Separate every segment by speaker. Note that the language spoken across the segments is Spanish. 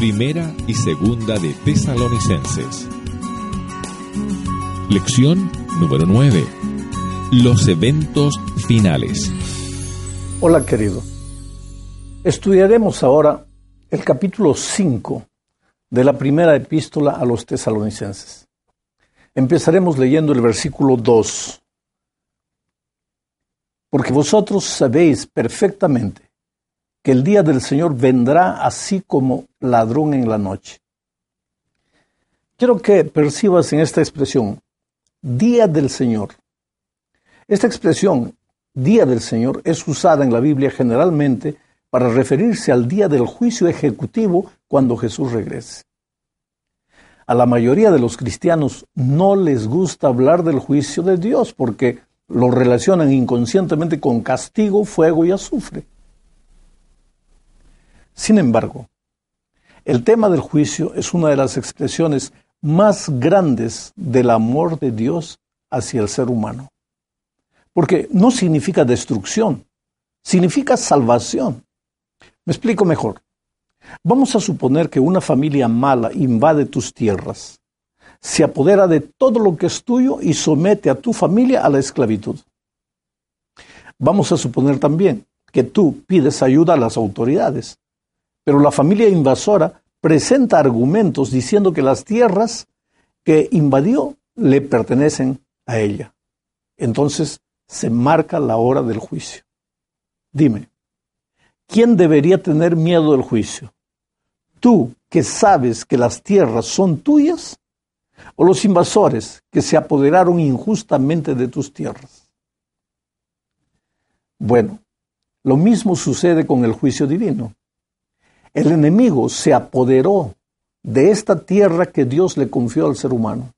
Speaker 1: Primera y segunda de Tesalonicenses. Lección número 9. Los eventos finales.
Speaker 2: Hola querido. Estudiaremos ahora el capítulo 5 de la primera epístola a los tesalonicenses. Empezaremos leyendo el versículo 2. Porque vosotros sabéis perfectamente que el día del Señor vendrá así como ladrón en la noche. Quiero que percibas en esta expresión, día del Señor. Esta expresión, día del Señor, es usada en la Biblia generalmente para referirse al día del juicio ejecutivo cuando Jesús regrese. A la mayoría de los cristianos no les gusta hablar del juicio de Dios porque lo relacionan inconscientemente con castigo, fuego y azufre. Sin embargo, el tema del juicio es una de las expresiones más grandes del amor de Dios hacia el ser humano. Porque no significa destrucción, significa salvación. Me explico mejor. Vamos a suponer que una familia mala invade tus tierras, se apodera de todo lo que es tuyo y somete a tu familia a la esclavitud. Vamos a suponer también que tú pides ayuda a las autoridades pero la familia invasora presenta argumentos diciendo que las tierras que invadió le pertenecen a ella. Entonces se marca la hora del juicio. Dime, ¿quién debería tener miedo del juicio? ¿Tú que sabes que las tierras son tuyas? ¿O los invasores que se apoderaron injustamente de tus tierras? Bueno, lo mismo sucede con el juicio divino. El enemigo se apoderó de esta tierra que Dios le confió al ser humano.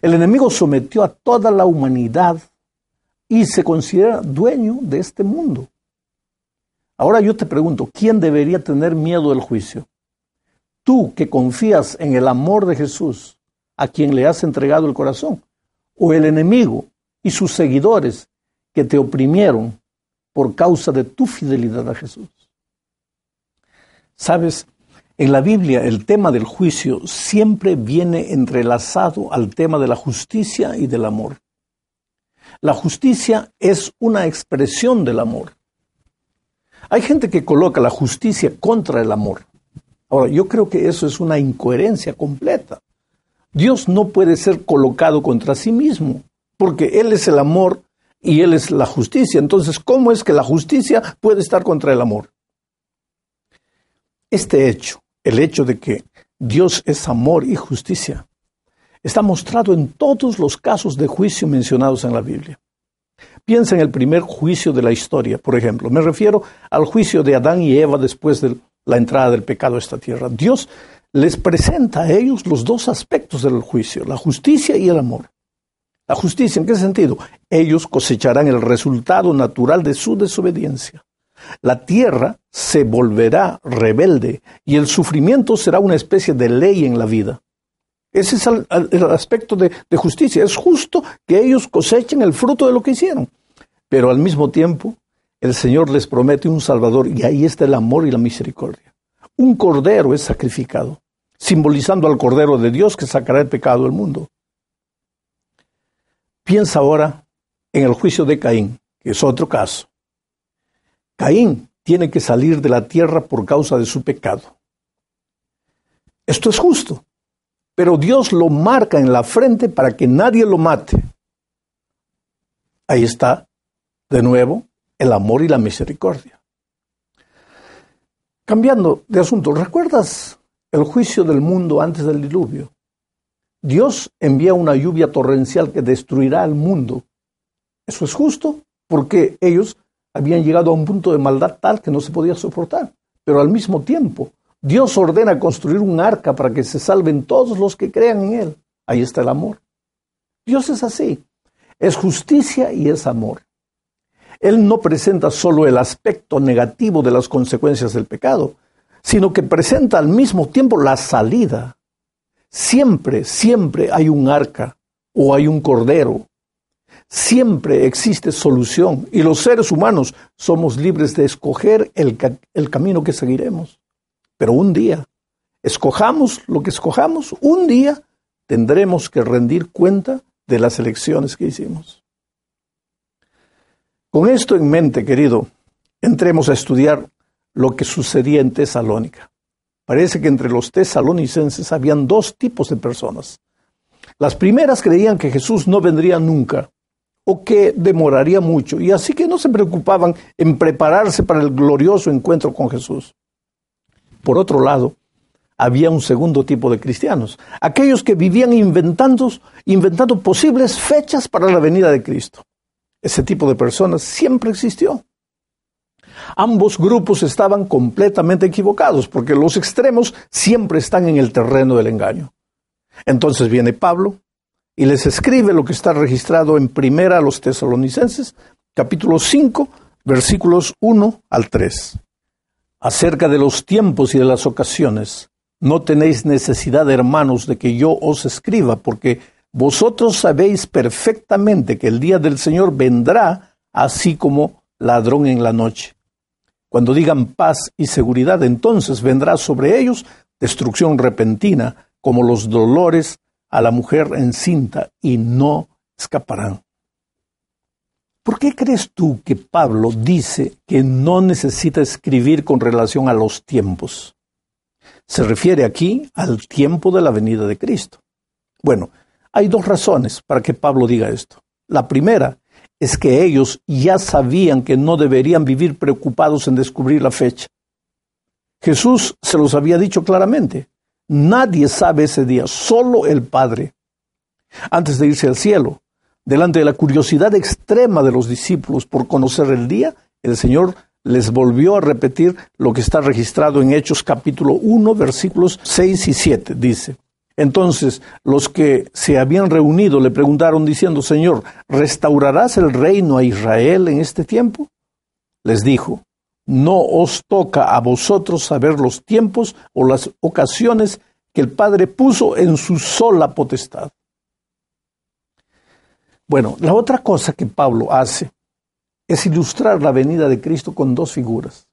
Speaker 2: El enemigo sometió a toda la humanidad y se considera dueño de este mundo. Ahora yo te pregunto, ¿quién debería tener miedo del juicio? Tú que confías en el amor de Jesús, a quien le has entregado el corazón, o el enemigo y sus seguidores que te oprimieron por causa de tu fidelidad a Jesús. Sabes, en la Biblia el tema del juicio siempre viene entrelazado al tema de la justicia y del amor. La justicia es una expresión del amor. Hay gente que coloca la justicia contra el amor. Ahora, yo creo que eso es una incoherencia completa. Dios no puede ser colocado contra sí mismo, porque Él es el amor y Él es la justicia. Entonces, ¿cómo es que la justicia puede estar contra el amor? Este hecho, el hecho de que Dios es amor y justicia, está mostrado en todos los casos de juicio mencionados en la Biblia. Piensa en el primer juicio de la historia, por ejemplo. Me refiero al juicio de Adán y Eva después de la entrada del pecado a esta tierra. Dios les presenta a ellos los dos aspectos del juicio, la justicia y el amor. La justicia, ¿en qué sentido? Ellos cosecharán el resultado natural de su desobediencia. La tierra se volverá rebelde y el sufrimiento será una especie de ley en la vida. Ese es el, aspecto de, justicia. Es justo que ellos cosechen el fruto de lo que hicieron. Pero al mismo tiempo, el Señor les promete un Salvador y ahí está el amor y la misericordia. Un cordero es sacrificado, simbolizando al cordero de Dios que sacará el pecado del mundo. Piensa ahora en el juicio de Caín, que es otro caso. Caín tiene que salir de la tierra por causa de su pecado. Esto es justo, pero Dios lo marca en la frente para que nadie lo mate. Ahí está, de nuevo, el amor y la misericordia. Cambiando de asunto, ¿recuerdas el juicio del mundo antes del diluvio? Dios envía una lluvia torrencial que destruirá al mundo. ¿Eso es justo? Porque ellos habían llegado a un punto de maldad tal que no se podía soportar. Pero al mismo tiempo, Dios ordena construir un arca para que se salven todos los que crean en Él. Ahí está el amor. Dios es así. Es justicia y es amor. Él no presenta solo el aspecto negativo de las consecuencias del pecado, sino que presenta al mismo tiempo la salida. Siempre, siempre hay un arca o hay un cordero Siempre existe solución y los seres humanos somos libres de escoger el, camino que seguiremos. Pero un día escojamos lo que escojamos, un día tendremos que rendir cuenta de las elecciones que hicimos. Con esto en mente, querido, entremos a estudiar lo que sucedía en Tesalónica. Parece que entre los tesalonicenses habían dos tipos de personas. Las primeras creían que Jesús no vendría nunca o que demoraría mucho y así que no se preocupaban en prepararse para el glorioso encuentro con Jesús. Por otro lado, había un segundo tipo de cristianos, aquellos que vivían inventando, inventando posibles fechas para la venida de Cristo. Ese tipo de personas siempre existió. Ambos grupos estaban completamente equivocados, porque los extremos siempre están en el terreno del engaño. Entonces viene Pablo y les escribe lo que está registrado en Primera a los Tesalonicenses, capítulo 5, versículos 1 al 3. Acerca de los tiempos y de las ocasiones, no tenéis necesidad, hermanos, de que yo os escriba, porque vosotros sabéis perfectamente que el día del Señor vendrá así como ladrón en la noche. Cuando digan paz y seguridad, entonces vendrá sobre ellos destrucción repentina, como los dolores a la mujer encinta, y no escaparán. ¿Por qué crees tú que Pablo dice que no necesita escribir con relación a los tiempos? Se refiere aquí al tiempo de la venida de Cristo. Bueno, hay dos razones para que Pablo diga esto. La primera es que ellos ya sabían que no deberían vivir preocupados en descubrir la fecha. Jesús se los había dicho claramente. Nadie sabe ese día, solo el Padre. Antes de irse al cielo, delante de la curiosidad extrema de los discípulos por conocer el día, el Señor les volvió a repetir lo que está registrado en Hechos capítulo 1, versículos 6 y 7. Dice, entonces los que se habían reunido le preguntaron diciendo, Señor, ¿restaurarás el reino a Israel en este tiempo? Les dijo, no os toca a vosotros saber los tiempos o las ocasiones que el Padre puso en su sola potestad. Bueno, la otra cosa que Pablo hace es ilustrar la venida de Cristo con dos figuras.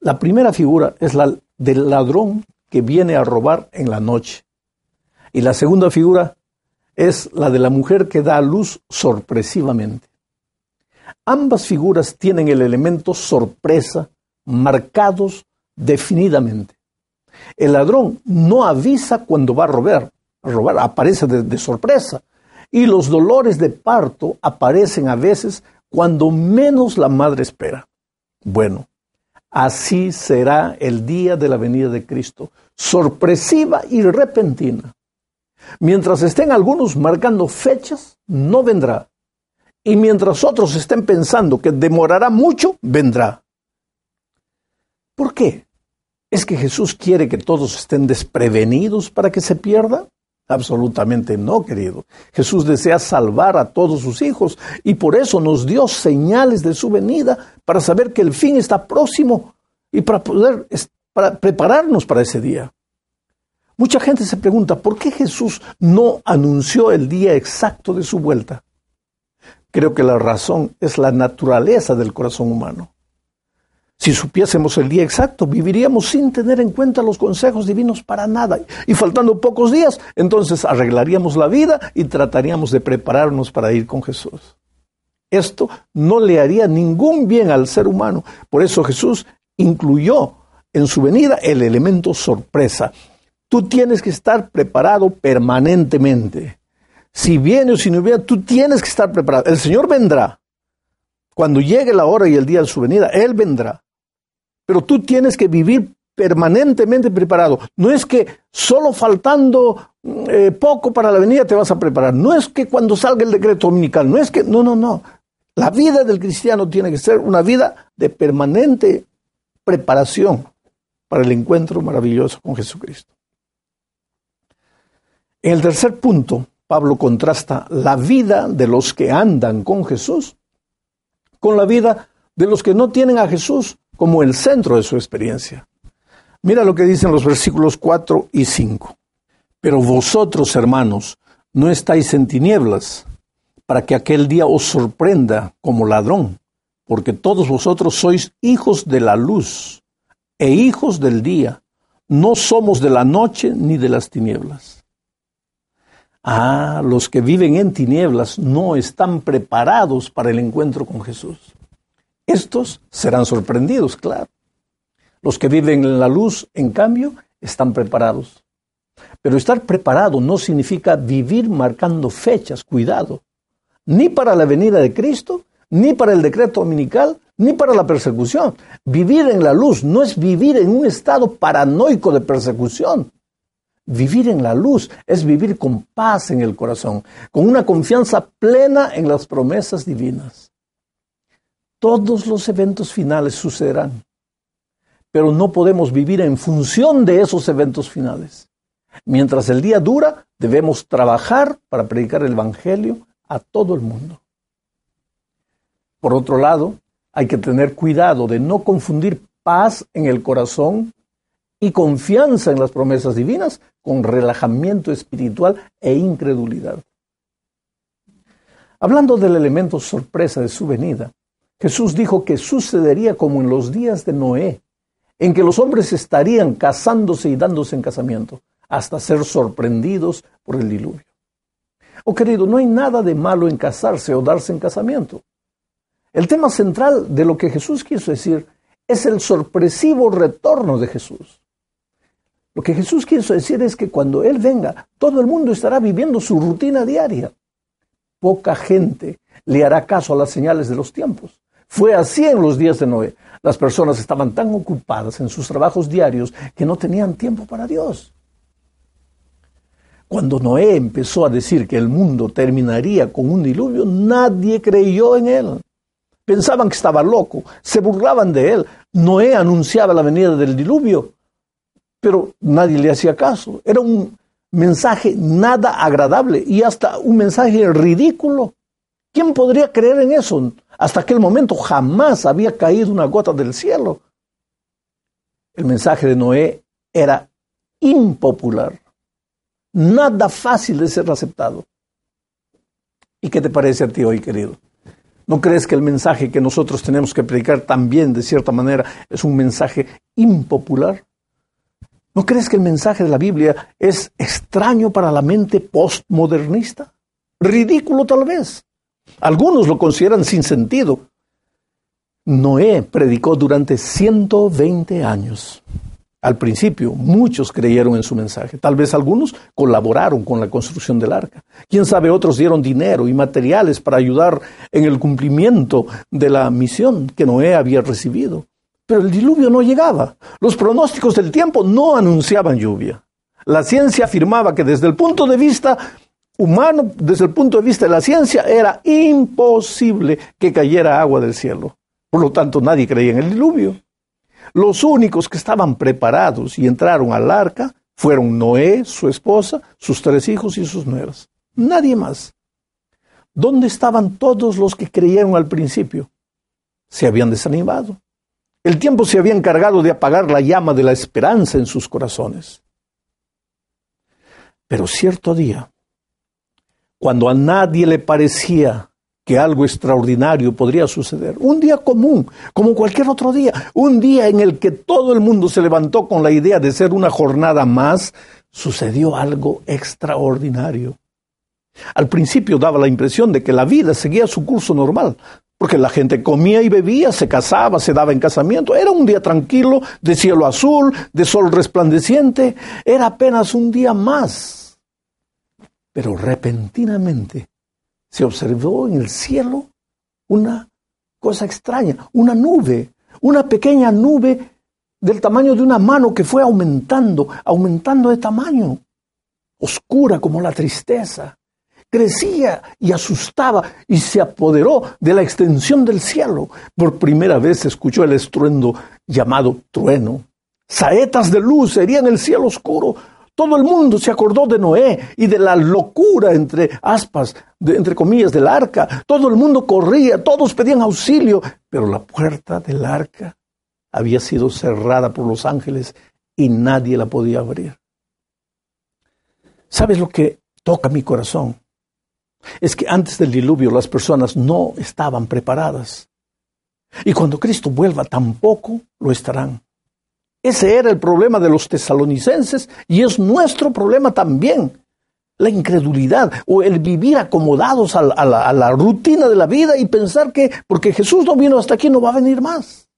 Speaker 2: La primera figura es la del ladrón que viene a robar en la noche. Y la segunda figura es la de la mujer que da a luz sorpresivamente. Ambas figuras tienen el elemento sorpresa marcados definidamente. El ladrón no avisa cuando va a robar, robar aparece de sorpresa. Y los dolores de parto aparecen a veces cuando menos la madre espera. Bueno, así será el día de la venida de Cristo sorpresiva y repentina. Mientras estén algunos marcando fechas, no vendrá. Y mientras otros estén pensando que demorará mucho, vendrá. ¿Por qué? ¿Es que Jesús quiere que todos estén desprevenidos para que se pierdan? Absolutamente no, querido. Jesús desea salvar a todos sus hijos y por eso nos dio señales de su venida para saber que el fin está próximo y para poder para prepararnos para ese día. Mucha gente se pregunta, ¿por qué Jesús no anunció el día exacto de su vuelta? Creo que la razón es la naturaleza del corazón humano. Si supiésemos el día exacto, viviríamos sin tener en cuenta los consejos divinos para nada. Y faltando pocos días, entonces arreglaríamos la vida y trataríamos de prepararnos para ir con Jesús. Esto no le haría ningún bien al ser humano. Por eso Jesús incluyó en su venida el elemento sorpresa. Tú tienes que estar preparado permanentemente. Si viene o si no viene, tú tienes que estar preparado. El Señor vendrá. Cuando llegue la hora y el día de su venida, Él vendrá. Pero tú tienes que vivir permanentemente preparado. No es que solo faltando eh, poco para la venida te vas a preparar. No es que cuando salga el decreto dominical. No es que, no, no, no. La vida del cristiano tiene que ser una vida de permanente preparación para el encuentro maravilloso con Jesucristo. En el tercer punto, Pablo contrasta la vida de los que andan con Jesús con la vida de los que no tienen a Jesús como el centro de su experiencia. Mira lo que dicen los versículos 4 y 5. Pero vosotros, hermanos, no estáis en tinieblas para que aquel día os sorprenda como ladrón, porque todos vosotros sois hijos de la luz e hijos del día. no somos de la noche ni de las tinieblas. Ah, los que viven en tinieblas no están preparados para el encuentro con Jesús. Estos serán sorprendidos, claro. Los que viven en la luz, en cambio, están preparados. Pero estar preparado no significa vivir marcando fechas, cuidado, ni para la venida de Cristo, ni para el decreto dominical, ni para la persecución. Vivir en la luz no es vivir en un estado paranoico de persecución. Vivir en la luz es vivir con paz en el corazón, con una confianza plena en las promesas divinas. Todos los eventos finales sucederán, pero no podemos vivir en función de esos eventos finales. Mientras el día dura, debemos trabajar para predicar el Evangelio a todo el mundo. Por otro lado, hay que tener cuidado de no confundir paz en el corazón y confianza en las promesas divinas con relajamiento espiritual e incredulidad. Hablando del elemento sorpresa de su venida, Jesús dijo que sucedería como en los días de Noé, en que los hombres estarían casándose y dándose en casamiento, hasta ser sorprendidos por el diluvio. Oh querido, no hay nada de malo en casarse o darse en casamiento. El tema central de lo que Jesús quiso decir es el sorpresivo retorno de Jesús. Lo que Jesús quiso decir es que cuando Él venga, todo el mundo estará viviendo su rutina diaria. Poca gente le hará caso a las señales de los tiempos. Fue así en los días de Noé. Las personas estaban tan ocupadas en sus trabajos diarios que no tenían tiempo para Dios. Cuando Noé empezó a decir que el mundo terminaría con un diluvio, nadie creyó en él. Pensaban que estaba loco, se burlaban de él. Noé anunciaba la venida del diluvio, pero nadie le hacía caso. Era un mensaje nada agradable y hasta un mensaje ridículo. ¿Quién podría creer en eso? Hasta aquel momento jamás había caído una gota del cielo. El mensaje de Noé era impopular, nada fácil de ser aceptado. ¿Y qué te parece a ti hoy, querido? ¿No crees que el mensaje que nosotros tenemos que predicar también, de cierta manera, es un mensaje impopular? ¿No crees que el mensaje de la Biblia es extraño para la mente postmodernista? Ridículo tal vez. Algunos lo consideran sin sentido. Noé predicó durante 120 años. Al principio, muchos creyeron en su mensaje. Tal vez algunos colaboraron con la construcción del arca. Quién sabe, otros dieron dinero y materiales para ayudar en el cumplimiento de la misión que Noé había recibido. Pero el diluvio no llegaba. Los pronósticos del tiempo no anunciaban lluvia. La ciencia afirmaba que desde el punto de vista humano, desde el punto de vista de la ciencia, era imposible que cayera agua del cielo. Por lo tanto, nadie creía en el diluvio. Los únicos que estaban preparados y entraron al arca fueron Noé, su esposa, sus tres hijos y sus nueras. Nadie más. ¿Dónde estaban todos los que creyeron al principio? Se habían desanimado. El tiempo se había encargado de apagar la llama de la esperanza en sus corazones. Pero cierto día, cuando a nadie le parecía que algo extraordinario podría suceder. Un día común, como cualquier otro día. Un día en el que todo el mundo se levantó con la idea de ser una jornada más, sucedió algo extraordinario. Al principio daba la impresión de que la vida seguía su curso normal, porque la gente comía y bebía, se casaba, se daba en casamiento. Era un día tranquilo, de cielo azul, de sol resplandeciente. Era apenas un día más. Pero repentinamente se observó en el cielo una cosa extraña, una nube, una pequeña nube del tamaño de una mano que fue aumentando, aumentando de tamaño, oscura como la tristeza. Crecía y asustaba y se apoderó de la extensión del cielo. Por primera vez se escuchó el estruendo llamado trueno. Saetas de luz serían el cielo oscuro, todo el mundo se acordó de Noé y de la locura, entre aspas, entre comillas, del arca. Todo el mundo corría, todos pedían auxilio, pero la puerta del arca había sido cerrada por los ángeles y nadie la podía abrir. ¿Sabes lo que toca mi corazón? Es que antes del diluvio las personas no estaban preparadas. Y cuando Cristo vuelva tampoco lo estarán. Ese era el problema de los tesalonicenses y es nuestro problema también. La incredulidad o el vivir acomodados a la, a la, rutina de la vida y pensar que porque Jesús no vino hasta aquí no va a venir más.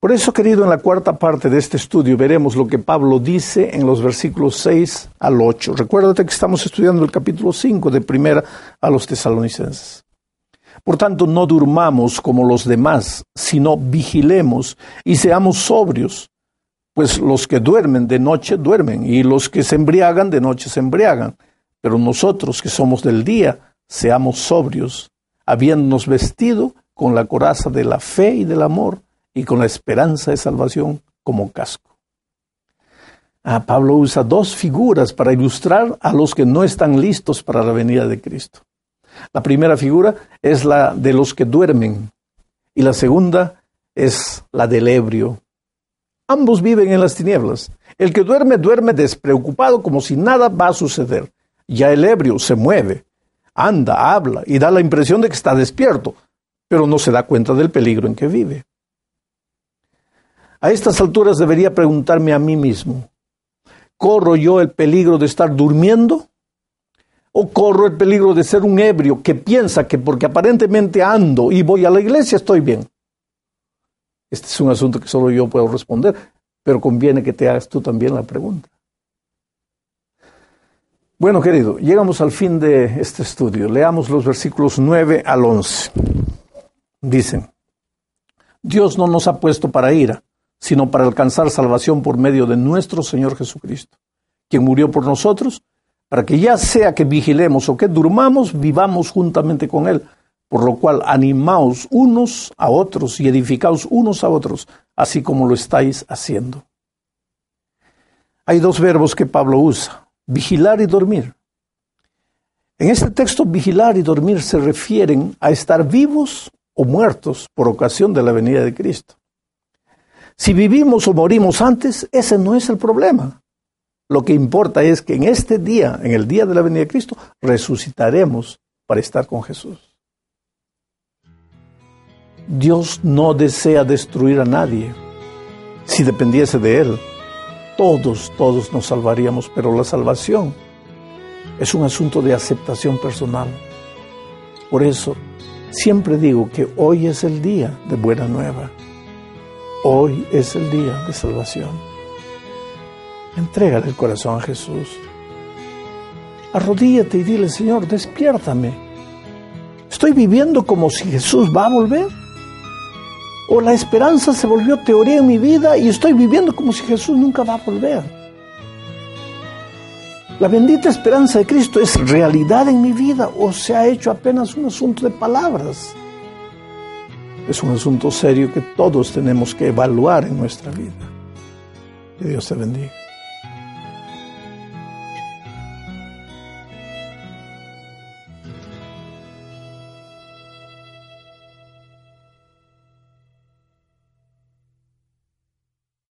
Speaker 2: Por eso, querido, en la cuarta parte de este estudio veremos lo que Pablo dice en los versículos 6 al 8. Recuérdate que estamos estudiando el capítulo 5 de primera a los tesalonicenses. Por tanto, no durmamos como los demás, sino vigilemos y seamos sobrios, pues los que duermen de noche duermen y los que se embriagan de noche se embriagan. Pero nosotros que somos del día, seamos sobrios, habiéndonos vestido con la coraza de la fe y del amor y con la esperanza de salvación como casco. Ah, Pablo usa dos figuras para ilustrar a los que no están listos para la venida de Cristo. La primera figura es la de los que duermen y la segunda es la del ebrio. Ambos viven en las tinieblas. El que duerme duerme despreocupado como si nada va a suceder. Ya el ebrio se mueve, anda, habla y da la impresión de que está despierto, pero no se da cuenta del peligro en que vive. A estas alturas debería preguntarme a mí mismo, ¿corro yo el peligro de estar durmiendo o corro el peligro de ser un ebrio que piensa que porque aparentemente ando y voy a la iglesia estoy bien. Este es un asunto que solo yo puedo responder, pero conviene que te hagas tú también la pregunta. Bueno, querido, llegamos al fin de este estudio. Leamos los versículos 9 al 11. Dicen, Dios no nos ha puesto para ira, sino para alcanzar salvación por medio de nuestro Señor Jesucristo, quien murió por nosotros para que ya sea que vigilemos o que durmamos, vivamos juntamente con Él. Por lo cual animaos unos a otros y edificaos unos a otros, así como lo estáis haciendo. Hay dos verbos que Pablo usa, vigilar y dormir. En este texto, vigilar y dormir se refieren a estar vivos o muertos por ocasión de la venida de Cristo. Si vivimos o morimos antes, ese no es el problema. Lo que importa es que en este día, en el día de la venida de Cristo, resucitaremos para estar con Jesús. Dios no desea destruir a nadie. Si dependiese de Él, todos, todos nos salvaríamos, pero la salvación es un asunto de aceptación personal. Por eso, siempre digo que hoy es el día de buena nueva. Hoy es el día de salvación. Entrega el corazón a Jesús. Arrodíllate y dile, Señor, despiértame. ¿Estoy viviendo como si Jesús va a volver? ¿O la esperanza se volvió teoría en mi vida y estoy viviendo como si Jesús nunca va a volver? ¿La bendita esperanza de Cristo es realidad en mi vida o se ha hecho apenas un asunto de palabras? Es un asunto serio que todos tenemos que evaluar en nuestra vida. Que Dios te bendiga.